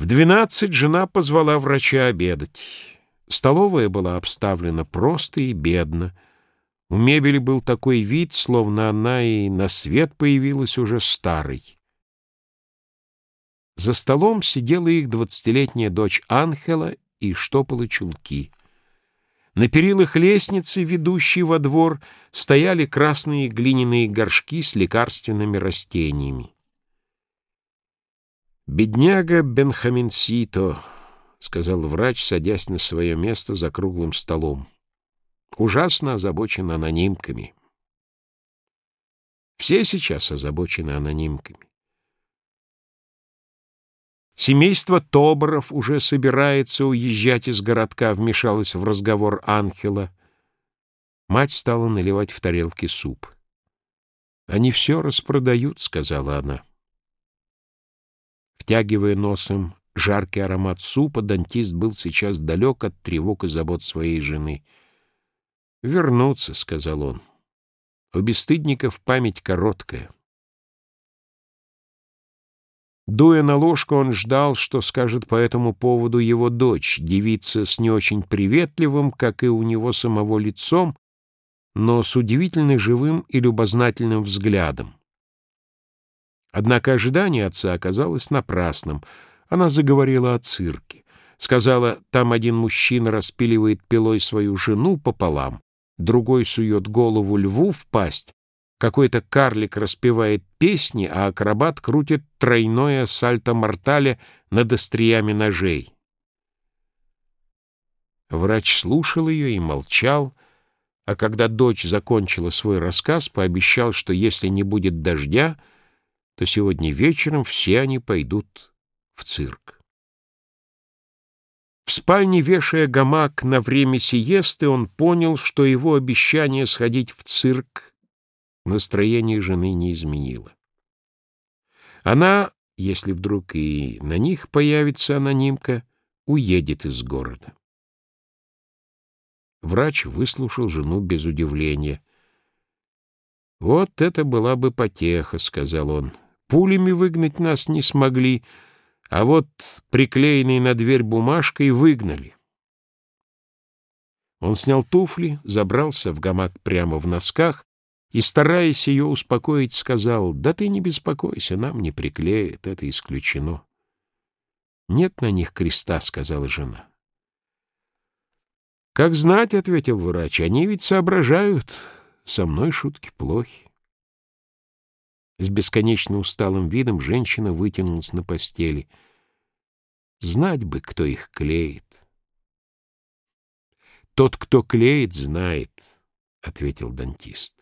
В двенадцать жена позвала врача обедать. Столовая была обставлена просто и бедно. У мебели был такой вид, словно она и на свет появилась уже старой. За столом сидела их двадцатилетняя дочь Анхела и штопала чулки. На перилах лестницы, ведущей во двор, стояли красные глиняные горшки с лекарственными растениями. «Бедняга Бенхаминсито», — сказал врач, садясь на свое место за круглым столом. «Ужасно озабочен анонимками». Все сейчас озабочены анонимками. Семейство Тоборов уже собирается уезжать из городка, вмешалась в разговор Анхела. Мать стала наливать в тарелки суп. «Они все распродают», — сказала она. Втягивая носом жаркий аромат супа, дантист был сейчас далек от тревог и забот своей жены. «Вернуться», — сказал он. «У бесстыдников память короткая». Дуя на ложку, он ждал, что скажет по этому поводу его дочь, девица с не очень приветливым, как и у него самого лицом, но с удивительно живым и любознательным взглядом. Однако ожидание отца оказалось напрасным. Она заговорила о цирке. Сказала, там один мужчина распиливает пилой свою жену пополам, другой сует голову льву в пасть, какой-то карлик распевает песни, а акробат крутит тройное сальто-мортале над остриями ножей. Врач слушал ее и молчал, а когда дочь закончила свой рассказ, пообещал, что если не будет дождя, то сегодня вечером все они пойдут в цирк. В спальне, вешая гамак на время сиесты, он понял, что его обещание сходить в цирк настроение жены не изменило. Она, если вдруг и на них появится анонимка, уедет из города. Врач выслушал жену без удивления. «Вот это была бы потеха», — сказал он. «Пулями выгнать нас не смогли, а вот приклеенной на дверь бумажкой выгнали». Он снял туфли, забрался в гамак прямо в носках и, стараясь ее успокоить, сказал, «Да ты не беспокойся, нам не приклеят, это исключено». «Нет на них креста», — сказала жена. «Как знать», — ответил врач, — «они ведь соображают, со мной шутки плохи». С бесконечно усталым видом женщина вытянулась на постели. Знать бы, кто их клеит. «Тот, кто клеит, знает», — ответил дантист.